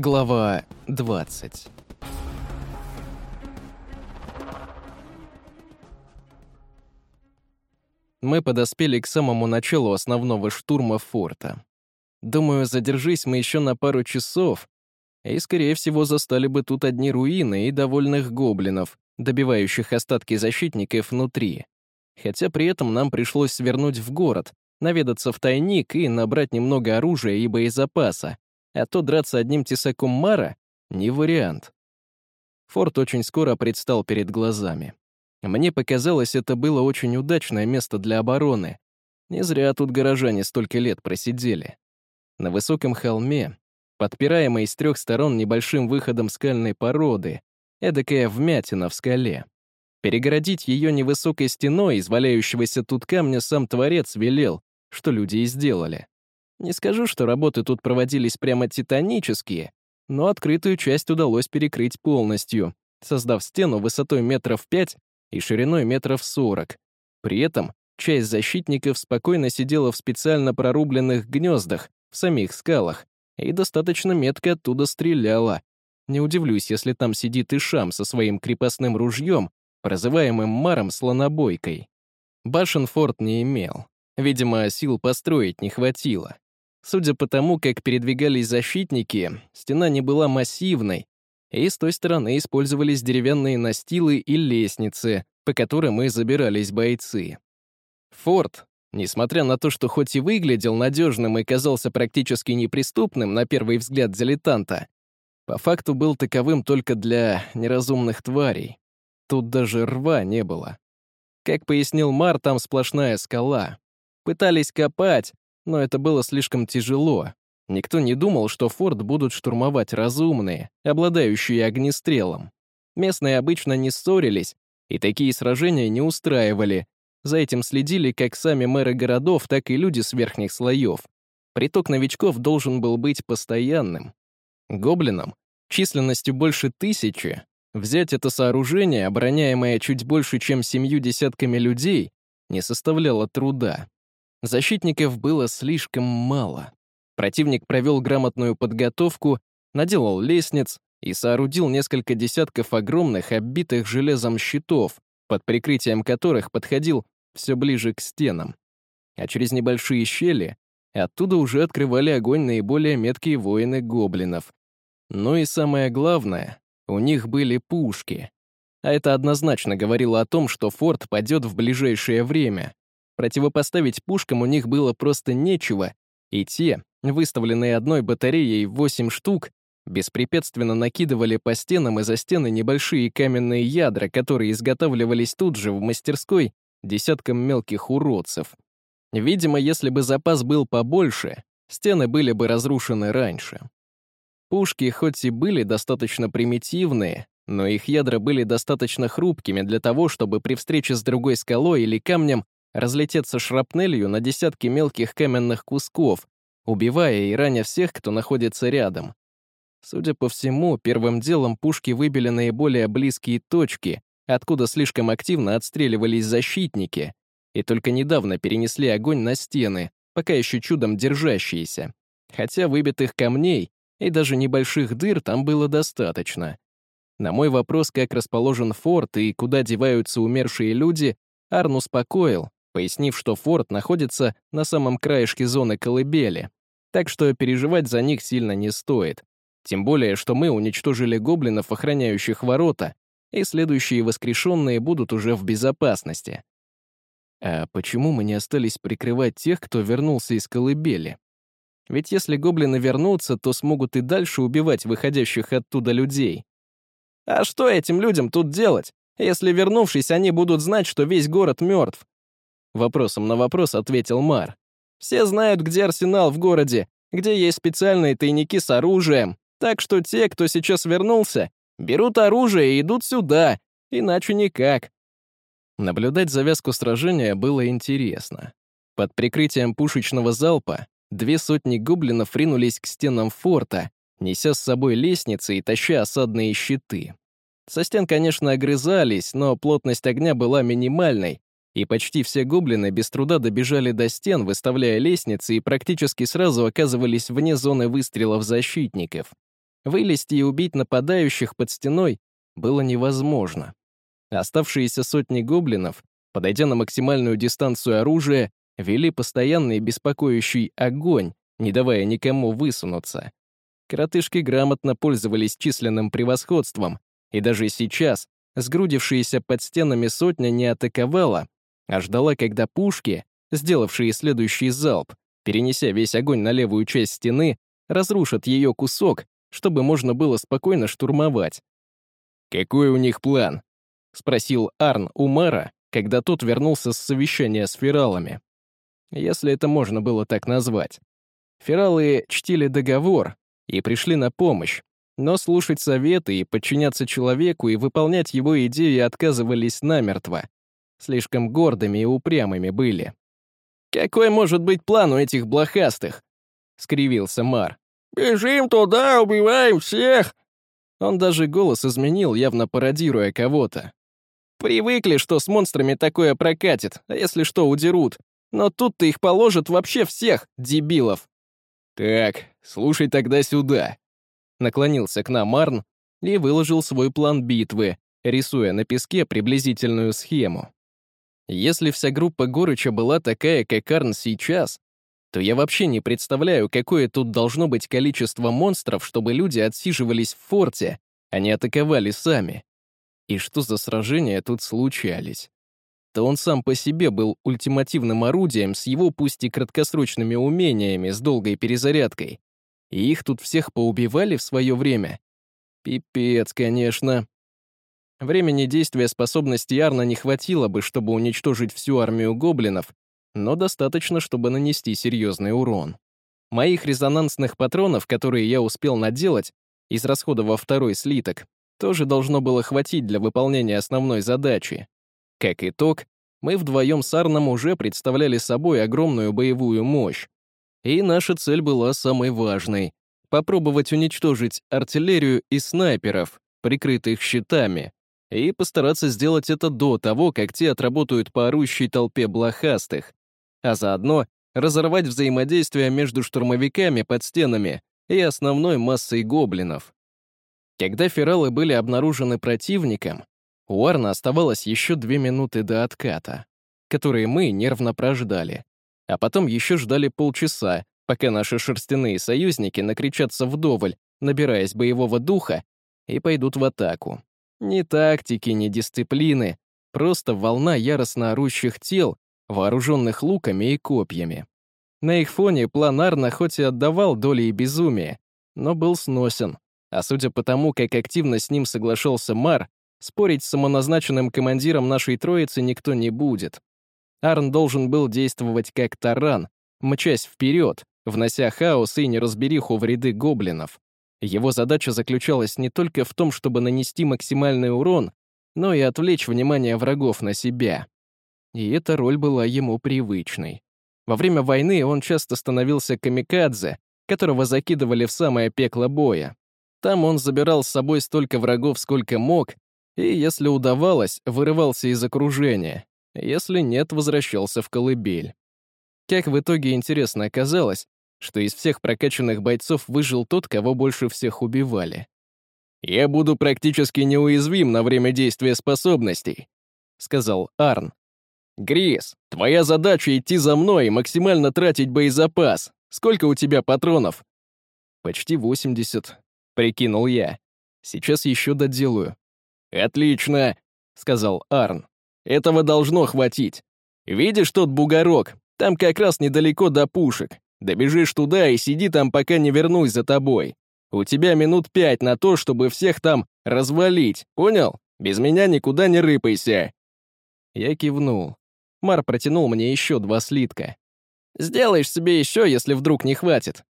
Глава 20 Мы подоспели к самому началу основного штурма форта. Думаю, задержись мы еще на пару часов, и, скорее всего, застали бы тут одни руины и довольных гоблинов, добивающих остатки защитников внутри. Хотя при этом нам пришлось свернуть в город, наведаться в тайник и набрать немного оружия и боезапаса, а то драться одним тесаком Мара — не вариант. Форт очень скоро предстал перед глазами. Мне показалось, это было очень удачное место для обороны. Не зря тут горожане столько лет просидели. На высоком холме, подпираемый с трех сторон небольшим выходом скальной породы, эдакая вмятина в скале. Перегородить ее невысокой стеной из валяющегося тут камня сам Творец велел, что люди и сделали. Не скажу, что работы тут проводились прямо титанические, но открытую часть удалось перекрыть полностью, создав стену высотой метров пять и шириной метров сорок. При этом часть защитников спокойно сидела в специально прорубленных гнездах в самих скалах и достаточно метко оттуда стреляла. Не удивлюсь, если там сидит Ишам со своим крепостным ружьем, прозываемым Маром Слонобойкой. Башен форт не имел. Видимо, сил построить не хватило. Судя по тому, как передвигались защитники, стена не была массивной, и с той стороны использовались деревянные настилы и лестницы, по которым и забирались бойцы. Форт, несмотря на то, что хоть и выглядел надежным и казался практически неприступным на первый взгляд дилетанта, по факту был таковым только для неразумных тварей. Тут даже рва не было. Как пояснил Мар, там сплошная скала. Пытались копать, но это было слишком тяжело. Никто не думал, что форт будут штурмовать разумные, обладающие огнестрелом. Местные обычно не ссорились, и такие сражения не устраивали. За этим следили как сами мэры городов, так и люди с верхних слоев. Приток новичков должен был быть постоянным. Гоблинам, численностью больше тысячи, взять это сооружение, обороняемое чуть больше, чем семью десятками людей, не составляло труда. Защитников было слишком мало. Противник провел грамотную подготовку, наделал лестниц и соорудил несколько десятков огромных, оббитых железом щитов, под прикрытием которых подходил все ближе к стенам. А через небольшие щели оттуда уже открывали огонь наиболее меткие воины гоблинов. Ну и самое главное, у них были пушки. А это однозначно говорило о том, что форт падет в ближайшее время. Противопоставить пушкам у них было просто нечего, и те, выставленные одной батареей в 8 штук, беспрепятственно накидывали по стенам и за стены небольшие каменные ядра, которые изготавливались тут же в мастерской десяткам мелких уродцев. Видимо, если бы запас был побольше, стены были бы разрушены раньше. Пушки хоть и были достаточно примитивные, но их ядра были достаточно хрупкими для того, чтобы при встрече с другой скалой или камнем разлететься шрапнелью на десятки мелких каменных кусков, убивая и раня всех, кто находится рядом. Судя по всему, первым делом пушки выбили наиболее близкие точки, откуда слишком активно отстреливались защитники, и только недавно перенесли огонь на стены, пока еще чудом держащиеся. Хотя выбитых камней и даже небольших дыр там было достаточно. На мой вопрос, как расположен форт и куда деваются умершие люди, Арн успокоил, пояснив, что форт находится на самом краешке зоны колыбели, так что переживать за них сильно не стоит. Тем более, что мы уничтожили гоблинов, охраняющих ворота, и следующие воскрешенные будут уже в безопасности. А почему мы не остались прикрывать тех, кто вернулся из колыбели? Ведь если гоблины вернутся, то смогут и дальше убивать выходящих оттуда людей. А что этим людям тут делать, если, вернувшись, они будут знать, что весь город мертв? Вопросом на вопрос ответил Мар. Все знают, где арсенал в городе, где есть специальные тайники с оружием. Так что те, кто сейчас вернулся, берут оружие и идут сюда, иначе никак. Наблюдать завязку сражения было интересно. Под прикрытием пушечного залпа две сотни гоблинов ринулись к стенам форта, неся с собой лестницы и таща осадные щиты. Со стен, конечно, огрызались, но плотность огня была минимальной, и почти все гоблины без труда добежали до стен, выставляя лестницы, и практически сразу оказывались вне зоны выстрелов защитников. Вылезти и убить нападающих под стеной было невозможно. Оставшиеся сотни гоблинов, подойдя на максимальную дистанцию оружия, вели постоянный беспокоящий огонь, не давая никому высунуться. Коротышки грамотно пользовались численным превосходством, и даже сейчас сгрудившаяся под стенами сотня не атаковала, а ждала, когда пушки, сделавшие следующий залп, перенеся весь огонь на левую часть стены, разрушат ее кусок, чтобы можно было спокойно штурмовать. «Какой у них план?» — спросил Арн у Мара, когда тот вернулся с совещания с фералами. Если это можно было так назвать. Фералы чтили договор и пришли на помощь, но слушать советы и подчиняться человеку и выполнять его идеи отказывались намертво. Слишком гордыми и упрямыми были. «Какой может быть план у этих блохастых?» — скривился Мар. «Бежим туда, убиваем всех!» Он даже голос изменил, явно пародируя кого-то. «Привыкли, что с монстрами такое прокатит, а если что, удерут. Но тут-то их положат вообще всех, дебилов!» «Так, слушай тогда сюда», — наклонился к нам Марн и выложил свой план битвы, рисуя на песке приблизительную схему. Если вся группа Горыча была такая, как Арн сейчас, то я вообще не представляю, какое тут должно быть количество монстров, чтобы люди отсиживались в форте, а не атаковали сами. И что за сражения тут случались? То он сам по себе был ультимативным орудием с его пусть и краткосрочными умениями с долгой перезарядкой. И их тут всех поубивали в свое время. Пипец, конечно. Времени действия способности Арна не хватило бы, чтобы уничтожить всю армию гоблинов, но достаточно, чтобы нанести серьезный урон. Моих резонансных патронов, которые я успел наделать, израсходовав второй слиток, тоже должно было хватить для выполнения основной задачи. Как итог, мы вдвоем с Арном уже представляли собой огромную боевую мощь. И наша цель была самой важной — попробовать уничтожить артиллерию и снайперов, прикрытых щитами, и постараться сделать это до того, как те отработают по орущей толпе блохастых, а заодно разорвать взаимодействие между штурмовиками под стенами и основной массой гоблинов. Когда фералы были обнаружены противником, у Арна оставалось еще две минуты до отката, которые мы нервно прождали, а потом еще ждали полчаса, пока наши шерстяные союзники накричатся вдоволь, набираясь боевого духа, и пойдут в атаку. Ни тактики, ни дисциплины, просто волна яростно орущих тел, вооруженных луками и копьями. На их фоне планарно хоть и отдавал доли и безумия, но был сносен, а судя по тому, как активно с ним соглашался Мар, спорить с самоназначенным командиром нашей троицы никто не будет. Арн должен был действовать как таран, мчась вперед, внося хаос и неразбериху в ряды гоблинов. Его задача заключалась не только в том, чтобы нанести максимальный урон, но и отвлечь внимание врагов на себя. И эта роль была ему привычной. Во время войны он часто становился камикадзе, которого закидывали в самое пекло боя. Там он забирал с собой столько врагов, сколько мог, и, если удавалось, вырывался из окружения, если нет, возвращался в колыбель. Как в итоге интересно оказалось, что из всех прокачанных бойцов выжил тот, кого больше всех убивали. «Я буду практически неуязвим на время действия способностей», — сказал Арн. «Грис, твоя задача — идти за мной и максимально тратить боезапас. Сколько у тебя патронов?» «Почти 80», — прикинул я. «Сейчас еще доделаю». «Отлично», — сказал Арн. «Этого должно хватить. Видишь тот бугорок? Там как раз недалеко до пушек. Добежишь туда и сиди там, пока не вернусь за тобой. У тебя минут пять на то, чтобы всех там развалить, понял? Без меня никуда не рыпайся». Я кивнул. Мар протянул мне еще два слитка. «Сделаешь себе еще, если вдруг не хватит».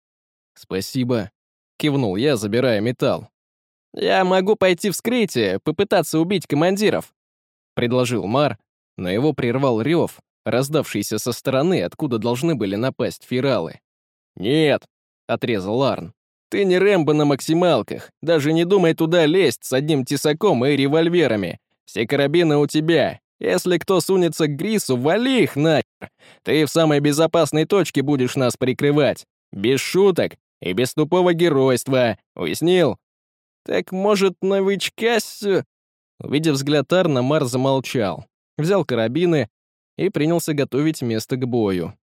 «Спасибо», — кивнул я, забирая металл. «Я могу пойти вскрытие, попытаться убить командиров», — предложил Мар, но его прервал рев, раздавшийся со стороны, откуда должны были напасть фиралы. «Нет», — отрезал Арн. «Ты не Рэмбо на максималках. Даже не думай туда лезть с одним тесаком и револьверами. Все карабины у тебя. Если кто сунется к Грису, вали их нахер. Ты в самой безопасной точке будешь нас прикрывать. Без шуток и без тупого геройства. Уяснил? Так, может, новичка с...» Увидев взгляд Арна, Мар замолчал, взял карабины и принялся готовить место к бою.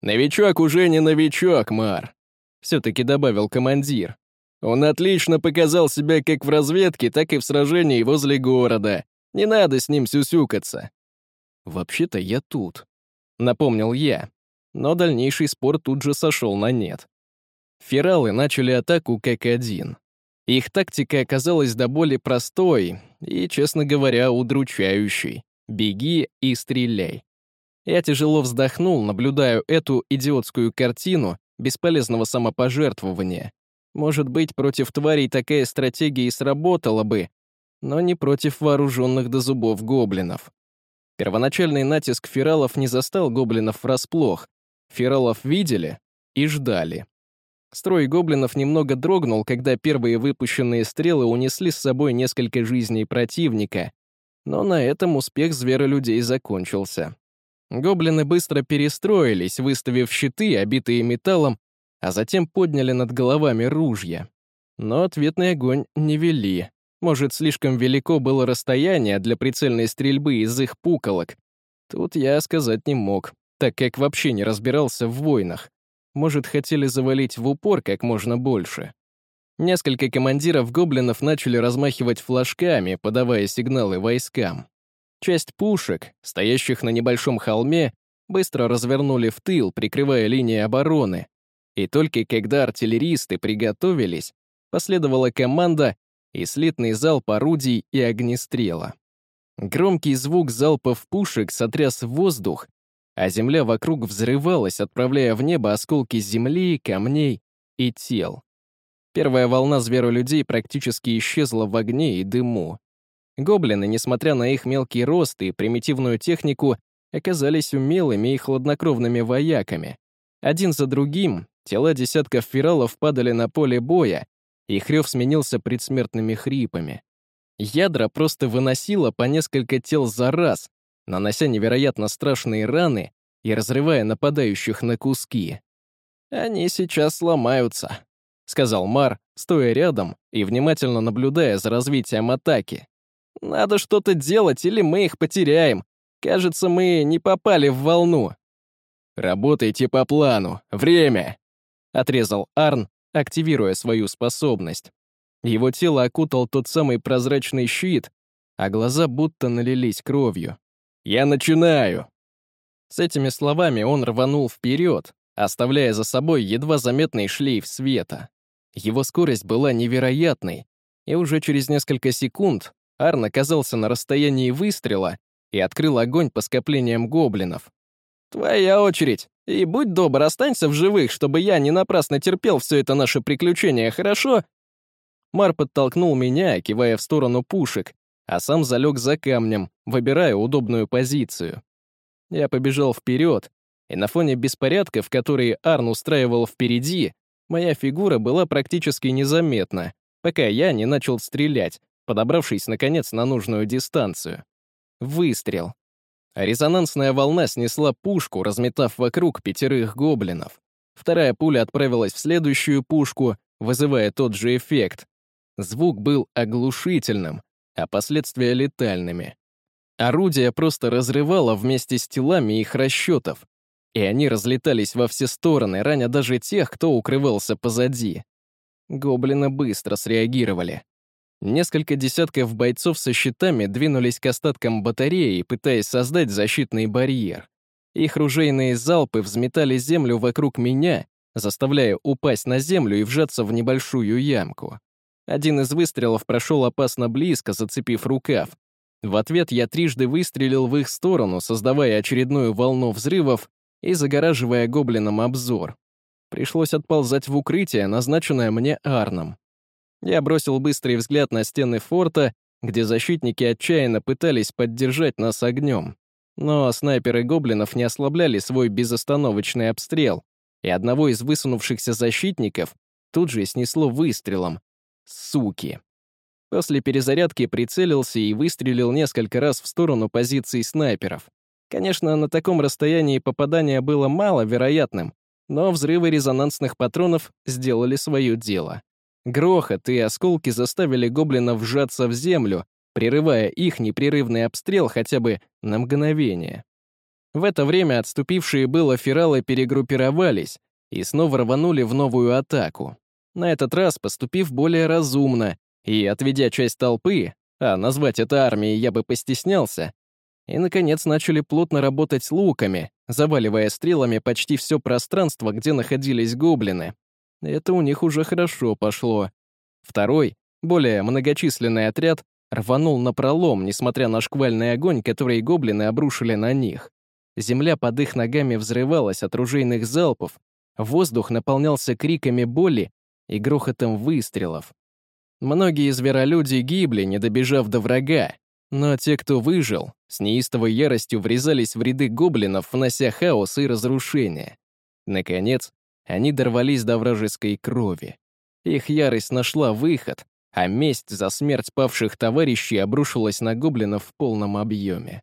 «Новичок уже не новичок, Мар», — все-таки добавил командир. «Он отлично показал себя как в разведке, так и в сражении возле города. Не надо с ним сюсюкаться». «Вообще-то я тут», — напомнил я, но дальнейший спор тут же сошел на нет. Фералы начали атаку как один. Их тактика оказалась до боли простой и, честно говоря, удручающей. «Беги и стреляй». Я тяжело вздохнул, наблюдая эту идиотскую картину бесполезного самопожертвования. Может быть, против тварей такая стратегия и сработала бы, но не против вооруженных до зубов гоблинов. Первоначальный натиск фералов не застал гоблинов врасплох. Фералов видели и ждали. Строй гоблинов немного дрогнул, когда первые выпущенные стрелы унесли с собой несколько жизней противника, но на этом успех зверолюдей закончился. Гоблины быстро перестроились, выставив щиты, обитые металлом, а затем подняли над головами ружья. Но ответный огонь не вели. Может, слишком велико было расстояние для прицельной стрельбы из их пуколок. Тут я сказать не мог, так как вообще не разбирался в войнах. Может, хотели завалить в упор как можно больше. Несколько командиров гоблинов начали размахивать флажками, подавая сигналы войскам. Часть пушек, стоящих на небольшом холме, быстро развернули в тыл, прикрывая линии обороны. И только когда артиллеристы приготовились, последовала команда и слитный залп орудий и огнестрела. Громкий звук залпов пушек сотряс воздух, а земля вокруг взрывалась, отправляя в небо осколки земли, камней и тел. Первая волна зверолюдей практически исчезла в огне и дыму. Гоблины, несмотря на их мелкий рост и примитивную технику, оказались умелыми и хладнокровными вояками. Один за другим тела десятков фиралов падали на поле боя, и хрёв сменился предсмертными хрипами. Ядра просто выносило по несколько тел за раз, нанося невероятно страшные раны и разрывая нападающих на куски. «Они сейчас сломаются», — сказал Мар, стоя рядом и внимательно наблюдая за развитием атаки. «Надо что-то делать, или мы их потеряем. Кажется, мы не попали в волну». «Работайте по плану. Время!» — отрезал Арн, активируя свою способность. Его тело окутал тот самый прозрачный щит, а глаза будто налились кровью. «Я начинаю!» С этими словами он рванул вперед, оставляя за собой едва заметный шлейф света. Его скорость была невероятной, и уже через несколько секунд Арн оказался на расстоянии выстрела и открыл огонь по скоплениям гоблинов. «Твоя очередь, и будь добр, останься в живых, чтобы я не напрасно терпел все это наше приключение, хорошо?» Мар подтолкнул меня, кивая в сторону пушек, а сам залег за камнем, выбирая удобную позицию. Я побежал вперед, и на фоне беспорядков, которые Арн устраивал впереди, моя фигура была практически незаметна, пока я не начал стрелять, подобравшись, наконец, на нужную дистанцию. Выстрел. резонансная волна снесла пушку, разметав вокруг пятерых гоблинов. Вторая пуля отправилась в следующую пушку, вызывая тот же эффект. Звук был оглушительным, а последствия летальными. Орудие просто разрывало вместе с телами их расчетов, и они разлетались во все стороны, раня даже тех, кто укрывался позади. Гоблины быстро среагировали. Несколько десятков бойцов со щитами двинулись к остаткам батареи, пытаясь создать защитный барьер. Их ружейные залпы взметали землю вокруг меня, заставляя упасть на землю и вжаться в небольшую ямку. Один из выстрелов прошел опасно близко, зацепив рукав. В ответ я трижды выстрелил в их сторону, создавая очередную волну взрывов и загораживая гоблинам обзор. Пришлось отползать в укрытие, назначенное мне Арном. Я бросил быстрый взгляд на стены форта, где защитники отчаянно пытались поддержать нас огнем. Но снайперы гоблинов не ослабляли свой безостановочный обстрел, и одного из высунувшихся защитников тут же снесло выстрелом, Суки. После перезарядки прицелился и выстрелил несколько раз в сторону позиций снайперов. Конечно, на таком расстоянии попадания было маловероятным, но взрывы резонансных патронов сделали свое дело. Грохот и осколки заставили гоблинов вжаться в землю, прерывая их непрерывный обстрел хотя бы на мгновение. В это время отступившие было фералы перегруппировались и снова рванули в новую атаку. На этот раз поступив более разумно и отведя часть толпы, а назвать это армией я бы постеснялся, и, наконец, начали плотно работать луками, заваливая стрелами почти все пространство, где находились гоблины. Это у них уже хорошо пошло. Второй, более многочисленный отряд, рванул на пролом, несмотря на шквальный огонь, который гоблины обрушили на них. Земля под их ногами взрывалась от ружейных залпов, воздух наполнялся криками боли и грохотом выстрелов. Многие зверолюди гибли, не добежав до врага, но те, кто выжил, с неистовой яростью врезались в ряды гоблинов, внося хаос и разрушение. Наконец, они дорвались до вражеской крови. Их ярость нашла выход, а месть за смерть павших товарищей обрушилась на гоблинов в полном объеме.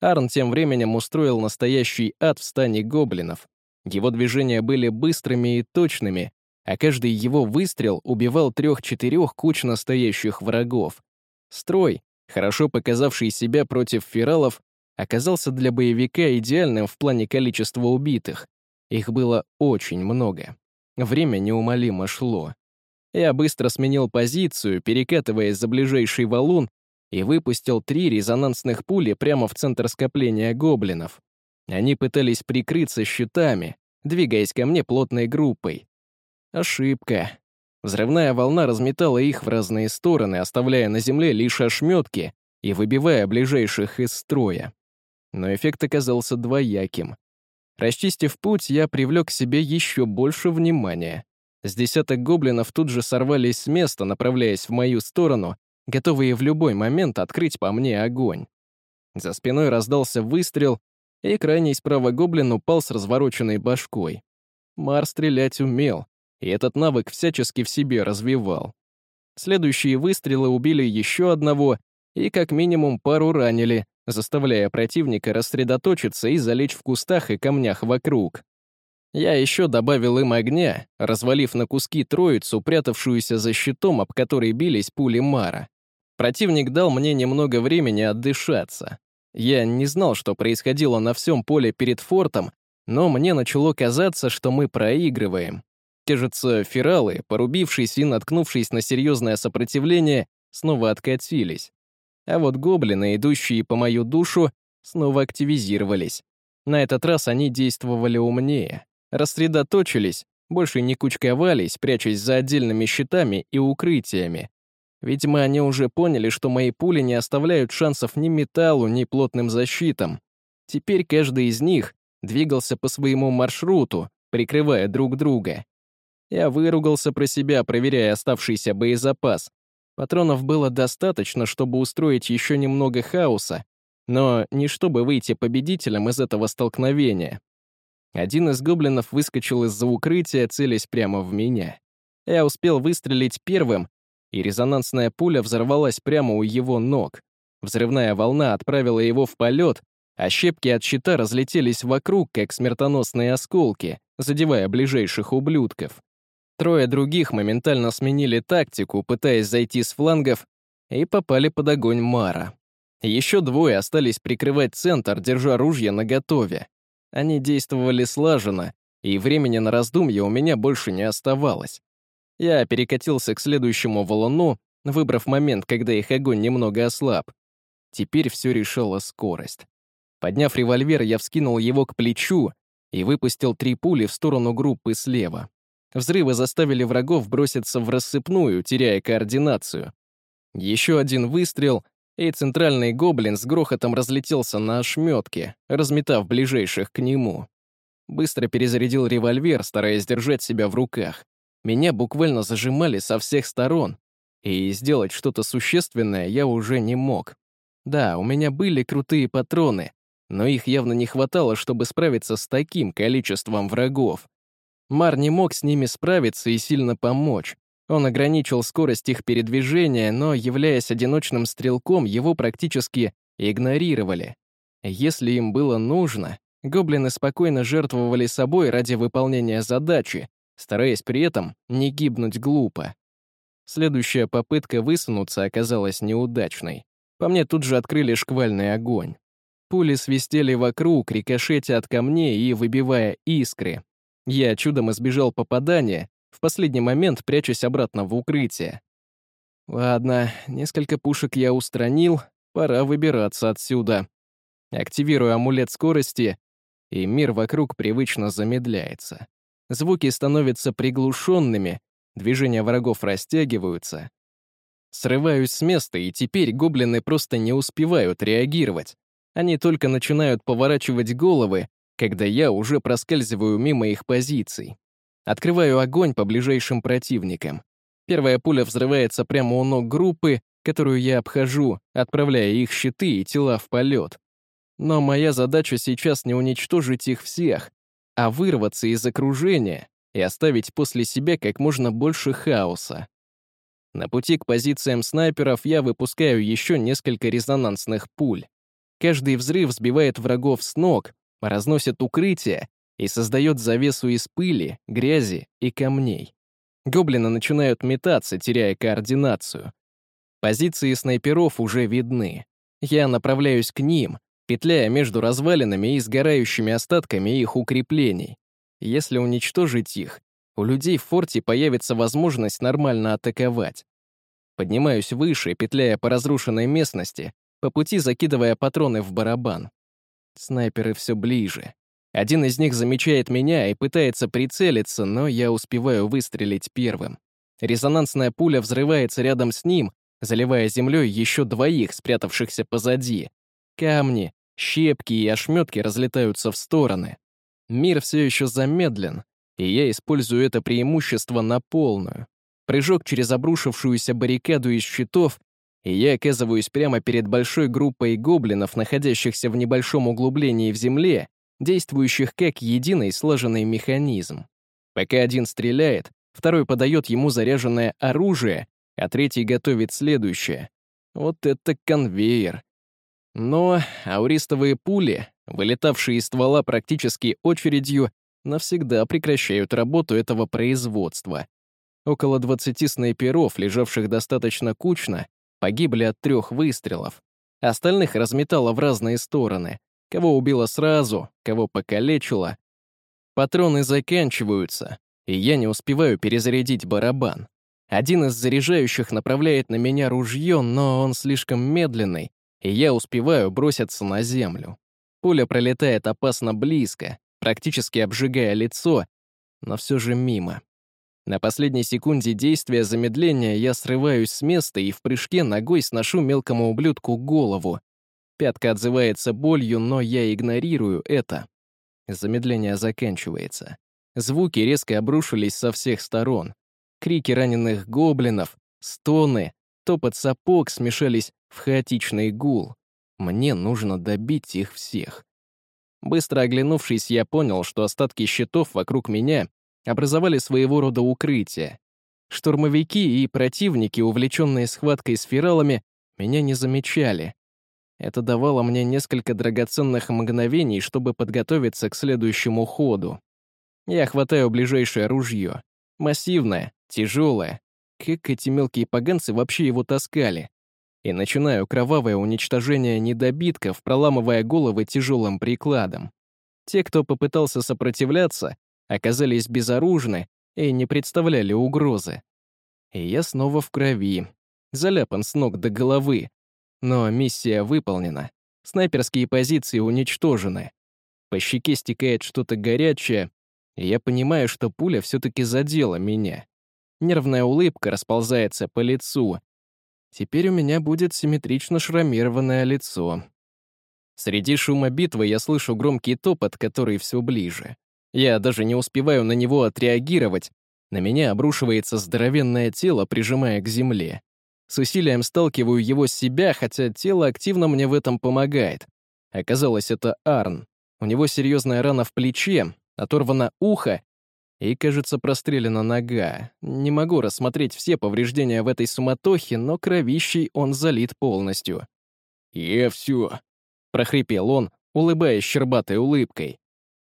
Арн тем временем устроил настоящий ад в стане гоблинов. Его движения были быстрыми и точными, а каждый его выстрел убивал трех-четырех куч настоящих врагов. Строй, хорошо показавший себя против фералов, оказался для боевика идеальным в плане количества убитых. Их было очень много. Время неумолимо шло. Я быстро сменил позицию, перекатываясь за ближайший валун, и выпустил три резонансных пули прямо в центр скопления гоблинов. Они пытались прикрыться щитами, двигаясь ко мне плотной группой. Ошибка. Взрывная волна разметала их в разные стороны, оставляя на земле лишь ошметки и выбивая ближайших из строя. Но эффект оказался двояким. Расчистив путь, я привлек к себе еще больше внимания. С десяток гоблинов тут же сорвались с места, направляясь в мою сторону, готовые в любой момент открыть по мне огонь. За спиной раздался выстрел, и крайний справа гоблин упал с развороченной башкой. Мар стрелять умел, и этот навык всячески в себе развивал. Следующие выстрелы убили еще одного и как минимум пару ранили, заставляя противника рассредоточиться и залечь в кустах и камнях вокруг. Я еще добавил им огня, развалив на куски троицу, прятавшуюся за щитом, об который бились пули Мара. Противник дал мне немного времени отдышаться. Я не знал, что происходило на всем поле перед фортом, но мне начало казаться, что мы проигрываем. Кажется, фералы, порубившись и наткнувшись на серьезное сопротивление, снова откатились. А вот гоблины, идущие по мою душу, снова активизировались. На этот раз они действовали умнее, рассредоточились, больше не кучковались, прячась за отдельными щитами и укрытиями. Видимо, они уже поняли, что мои пули не оставляют шансов ни металлу, ни плотным защитам. Теперь каждый из них двигался по своему маршруту, прикрывая друг друга. Я выругался про себя, проверяя оставшийся боезапас. Патронов было достаточно, чтобы устроить еще немного хаоса, но не чтобы выйти победителем из этого столкновения. Один из гоблинов выскочил из-за укрытия, целясь прямо в меня. Я успел выстрелить первым, и резонансная пуля взорвалась прямо у его ног. Взрывная волна отправила его в полет, а щепки от щита разлетелись вокруг, как смертоносные осколки, задевая ближайших ублюдков. Трое других моментально сменили тактику, пытаясь зайти с флангов, и попали под огонь Мара. Еще двое остались прикрывать центр, держа ружья наготове. Они действовали слаженно, и времени на раздумье у меня больше не оставалось. Я перекатился к следующему валуну, выбрав момент, когда их огонь немного ослаб. Теперь все решила скорость. Подняв револьвер, я вскинул его к плечу и выпустил три пули в сторону группы слева. Взрывы заставили врагов броситься в рассыпную, теряя координацию. Еще один выстрел, и центральный гоблин с грохотом разлетелся на ошметки, разметав ближайших к нему. Быстро перезарядил револьвер, стараясь держать себя в руках. Меня буквально зажимали со всех сторон, и сделать что-то существенное я уже не мог. Да, у меня были крутые патроны, но их явно не хватало, чтобы справиться с таким количеством врагов. Мар не мог с ними справиться и сильно помочь. Он ограничил скорость их передвижения, но, являясь одиночным стрелком, его практически игнорировали. Если им было нужно, гоблины спокойно жертвовали собой ради выполнения задачи, стараясь при этом не гибнуть глупо. Следующая попытка высунуться оказалась неудачной. По мне тут же открыли шквальный огонь. Пули свистели вокруг, рикошетя от камней и выбивая искры. Я чудом избежал попадания, в последний момент прячусь обратно в укрытие. Ладно, несколько пушек я устранил, пора выбираться отсюда. Активирую амулет скорости, и мир вокруг привычно замедляется. Звуки становятся приглушенными, движения врагов растягиваются. Срываюсь с места, и теперь гоблины просто не успевают реагировать. Они только начинают поворачивать головы, когда я уже проскальзываю мимо их позиций. Открываю огонь по ближайшим противникам. Первая пуля взрывается прямо у ног группы, которую я обхожу, отправляя их щиты и тела в полет. Но моя задача сейчас не уничтожить их всех, а вырваться из окружения и оставить после себя как можно больше хаоса. На пути к позициям снайперов я выпускаю еще несколько резонансных пуль. Каждый взрыв сбивает врагов с ног, разносит укрытие и создает завесу из пыли, грязи и камней. Гоблины начинают метаться, теряя координацию. Позиции снайперов уже видны. Я направляюсь к ним, петляя между развалинами и сгорающими остатками их укреплений. Если уничтожить их, у людей в форте появится возможность нормально атаковать. Поднимаюсь выше, петляя по разрушенной местности, по пути закидывая патроны в барабан. Снайперы все ближе. Один из них замечает меня и пытается прицелиться, но я успеваю выстрелить первым. Резонансная пуля взрывается рядом с ним, заливая землей еще двоих, спрятавшихся позади. Камни, щепки и ошметки разлетаются в стороны. Мир все еще замедлен, и я использую это преимущество на полную. Прыжок через обрушившуюся баррикаду из щитов, и я оказываюсь прямо перед большой группой гоблинов, находящихся в небольшом углублении в земле, действующих как единый сложенный механизм. Пока один стреляет, второй подает ему заряженное оружие, а третий готовит следующее. Вот это конвейер. Но ауристовые пули, вылетавшие из ствола практически очередью, навсегда прекращают работу этого производства. Около 20 снайперов, лежавших достаточно кучно, погибли от трех выстрелов. Остальных разметало в разные стороны. Кого убило сразу, кого покалечило. Патроны заканчиваются, и я не успеваю перезарядить барабан. Один из заряжающих направляет на меня ружье, но он слишком медленный, и я успеваю броситься на землю. Пуля пролетает опасно близко, практически обжигая лицо, но все же мимо. На последней секунде действия замедления я срываюсь с места и в прыжке ногой сношу мелкому ублюдку голову. Пятка отзывается болью, но я игнорирую это. Замедление заканчивается. Звуки резко обрушились со всех сторон. Крики раненых гоблинов, стоны, топот сапог смешались в хаотичный гул. Мне нужно добить их всех. Быстро оглянувшись, я понял, что остатки щитов вокруг меня образовали своего рода укрытие. Штурмовики и противники, увлеченные схваткой с фиралами, меня не замечали. Это давало мне несколько драгоценных мгновений, чтобы подготовиться к следующему ходу. Я хватаю ближайшее ружье. Массивное, тяжелое. Как эти мелкие поганцы вообще его таскали? И начинаю кровавое уничтожение недобитков, проламывая головы тяжелым прикладом. Те, кто попытался сопротивляться, оказались безоружны и не представляли угрозы. И я снова в крови, заляпан с ног до головы, но миссия выполнена. Снайперские позиции уничтожены. По щеке стекает что-то горячее, и я понимаю, что пуля все-таки задела меня. Нервная улыбка расползается по лицу. Теперь у меня будет симметрично шрамированное лицо. Среди шума битвы я слышу громкий топот, который все ближе. Я даже не успеваю на него отреагировать. На меня обрушивается здоровенное тело, прижимая к земле. С усилием сталкиваю его с себя, хотя тело активно мне в этом помогает. Оказалось, это Арн. У него серьезная рана в плече, оторвано ухо и, кажется, прострелена нога. Не могу рассмотреть все повреждения в этой суматохе, но кровищей он залит полностью. «Я все», — прохрипел он, улыбаясь щербатой улыбкой.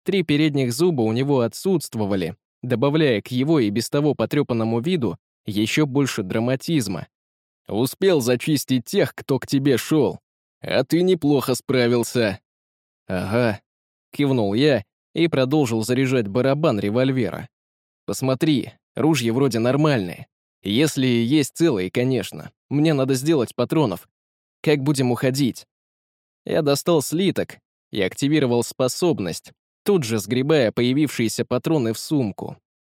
Три передних зуба у него отсутствовали, добавляя к его и без того потрепанному виду еще больше драматизма. Успел зачистить тех, кто к тебе шел. А ты неплохо справился. Ага, кивнул я и продолжил заряжать барабан револьвера. Посмотри, ружья вроде нормальные. Если есть целые, конечно. Мне надо сделать патронов. Как будем уходить? Я достал слиток и активировал способность, тут же сгребая появившиеся патроны в сумку.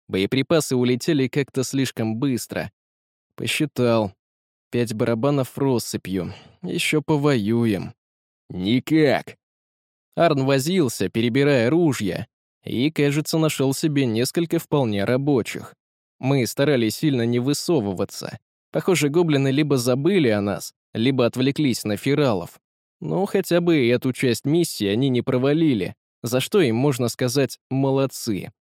Боеприпасы улетели как-то слишком быстро. Посчитал. Пять барабанов россыпью. Еще повоюем. Никак. Арн возился, перебирая ружья, и, кажется, нашел себе несколько вполне рабочих. Мы старались сильно не высовываться. Похоже, гоблины либо забыли о нас, либо отвлеклись на фиралов. Но хотя бы эту часть миссии они не провалили, за что им можно сказать «молодцы».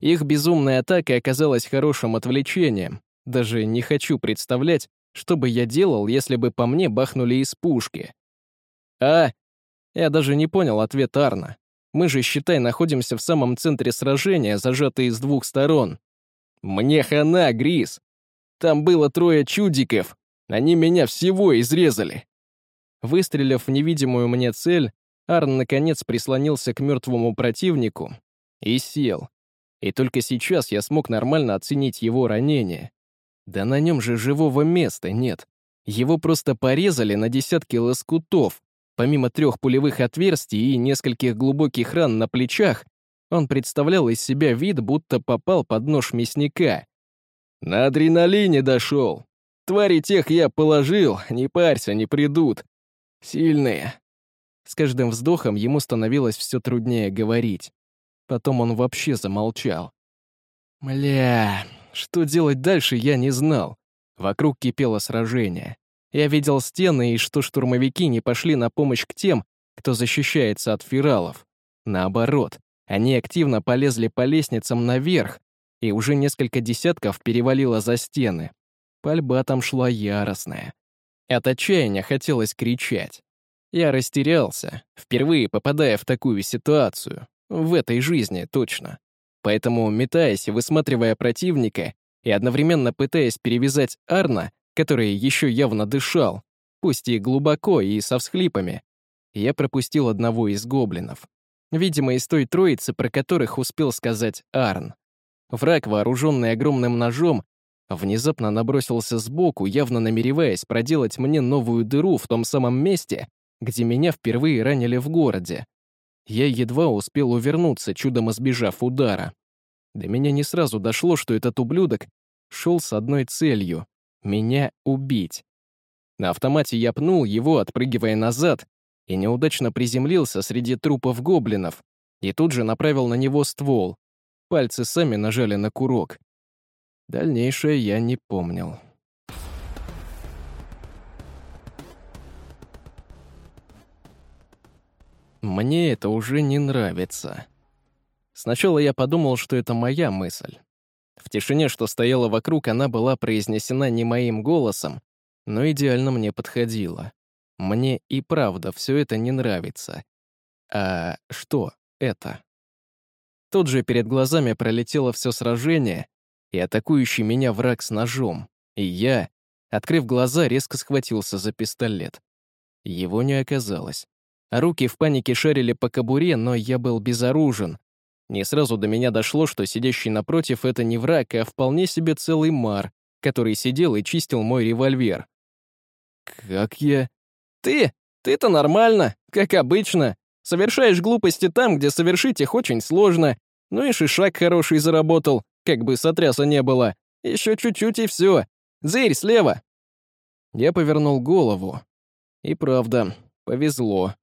Их безумная атака оказалась хорошим отвлечением. Даже не хочу представлять, что бы я делал, если бы по мне бахнули из пушки. «А?» Я даже не понял ответ Арна. Мы же, считай, находимся в самом центре сражения, зажатые с двух сторон. Мне хана, Грис. Там было трое чудиков. Они меня всего изрезали. Выстрелив в невидимую мне цель, Арн наконец прислонился к мертвому противнику и сел. И только сейчас я смог нормально оценить его ранение. Да на нем же живого места нет. Его просто порезали на десятки лоскутов. Помимо трех пулевых отверстий и нескольких глубоких ран на плечах, он представлял из себя вид, будто попал под нож мясника. «На адреналине дошел. Твари тех я положил, не парься, не придут. Сильные». С каждым вздохом ему становилось все труднее говорить. Потом он вообще замолчал. Мля, что делать дальше, я не знал. Вокруг кипело сражение. Я видел стены и что штурмовики не пошли на помощь к тем, кто защищается от фиралов. Наоборот, они активно полезли по лестницам наверх, и уже несколько десятков перевалило за стены. Пальба там шла яростная. От отчаяния хотелось кричать. Я растерялся, впервые попадая в такую ситуацию. В этой жизни, точно. Поэтому, метаясь и высматривая противника, и одновременно пытаясь перевязать Арна, который еще явно дышал, пусть и глубоко, и со всхлипами, я пропустил одного из гоблинов. Видимо, из той троицы, про которых успел сказать Арн. Враг, вооруженный огромным ножом, внезапно набросился сбоку, явно намереваясь проделать мне новую дыру в том самом месте, где меня впервые ранили в городе. Я едва успел увернуться, чудом избежав удара. До меня не сразу дошло, что этот ублюдок шел с одной целью — меня убить. На автомате я пнул его, отпрыгивая назад, и неудачно приземлился среди трупов гоблинов, и тут же направил на него ствол. Пальцы сами нажали на курок. Дальнейшее я не помнил. Мне это уже не нравится. Сначала я подумал, что это моя мысль. В тишине, что стояла вокруг, она была произнесена не моим голосом, но идеально мне подходила. Мне и правда все это не нравится. А что это? Тут же перед глазами пролетело все сражение и атакующий меня враг с ножом, и я, открыв глаза, резко схватился за пистолет. Его не оказалось. Руки в панике шарили по кобуре, но я был безоружен. Не сразу до меня дошло, что сидящий напротив — это не враг, а вполне себе целый мар, который сидел и чистил мой револьвер. «Как я...» «Ты? Ты-то нормально, как обычно. Совершаешь глупости там, где совершить их очень сложно. Ну и шишак хороший заработал, как бы сотряса не было. Еще чуть-чуть и все. Зырь, слева!» Я повернул голову. И правда, повезло.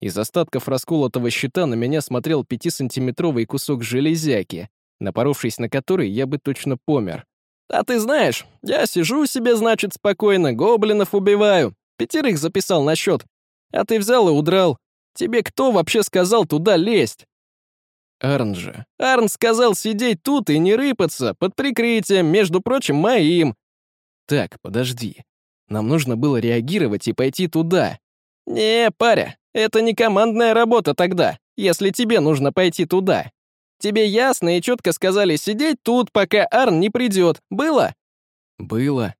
Из остатков расколотого щита на меня смотрел пятисантиметровый кусок железяки, напоровшись на который я бы точно помер. «А ты знаешь, я сижу себе, значит, спокойно, гоблинов убиваю. Пятерых записал на счет. А ты взял и удрал. Тебе кто вообще сказал туда лезть?» Арн же. Арн сказал сидеть тут и не рыпаться, под прикрытием, между прочим, моим. Так, подожди. Нам нужно было реагировать и пойти туда. Не, паря, это не командная работа тогда, если тебе нужно пойти туда. Тебе ясно и четко сказали сидеть тут, пока Арн не придет. Было? Было.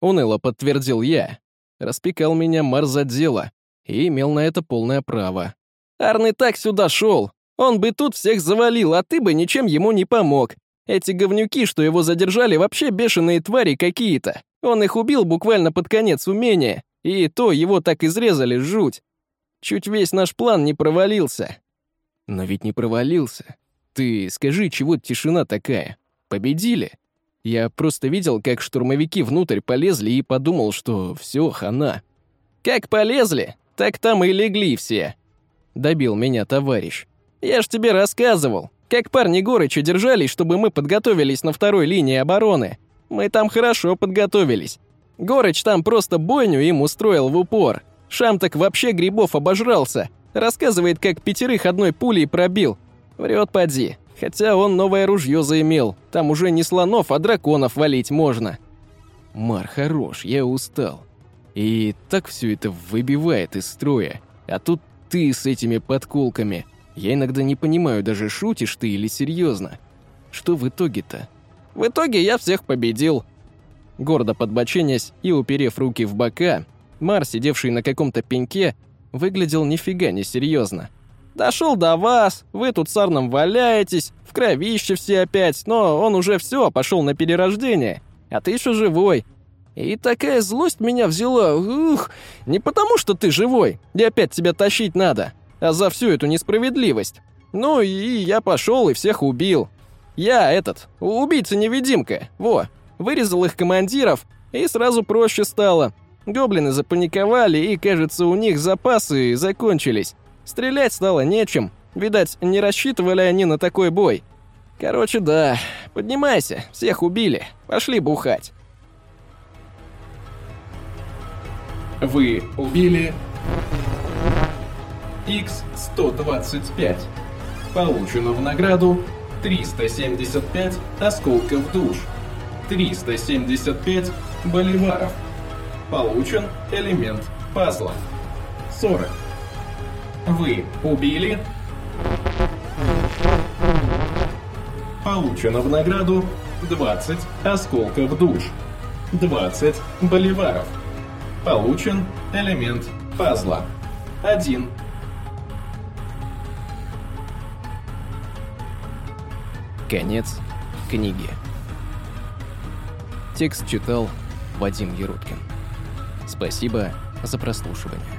Уныло подтвердил я. Распекал меня Мар за дело и имел на это полное право. Арны так сюда шел. Он бы тут всех завалил, а ты бы ничем ему не помог. Эти говнюки, что его задержали, вообще бешеные твари какие-то. Он их убил буквально под конец умения, и то его так изрезали, жуть. Чуть весь наш план не провалился. Но ведь не провалился. Ты скажи, чего тишина такая? Победили? Я просто видел, как штурмовики внутрь полезли и подумал, что все, хана. Как полезли, так там и легли все. Добил меня товарищ. Я ж тебе рассказывал, как парни Горыча держались, чтобы мы подготовились на второй линии обороны. Мы там хорошо подготовились. Горыч там просто бойню им устроил в упор. Шам так вообще грибов обожрался. Рассказывает, как пятерых одной пулей пробил. Врет поди. Хотя он новое ружье заимел. Там уже не слонов, а драконов валить можно. Мар, хорош, я устал. И так все это выбивает из строя. А тут ты с этими подколками. Я иногда не понимаю, даже шутишь ты или серьезно. Что в итоге-то? В итоге я всех победил. Гордо подбоченясь и уперев руки в бока, Мар, сидевший на каком-то пеньке, выглядел нифига не серьезно. «Дошел до вас, вы тут с Арном валяетесь, в кровище все опять, но он уже все, пошел на перерождение, а ты еще живой. И такая злость меня взяла, ух, не потому что ты живой, и опять тебя тащить надо, а за всю эту несправедливость. Ну и я пошел и всех убил. Я этот, убийца-невидимка, во, вырезал их командиров, и сразу проще стало. Гоблины запаниковали, и, кажется, у них запасы закончились. Стрелять стало нечем. Видать, не рассчитывали они на такой бой. Короче, да. Поднимайся, всех убили. Пошли бухать. Вы убили X-125. Получено в награду 375 осколков душ. 375 боливаров. Получен элемент пазла. 40. Вы убили. Получено в награду 20 осколков душ. 20 боливаров. Получен элемент пазла. 1. Конец книги. Текст читал Вадим Еруткин. Спасибо за прослушивание.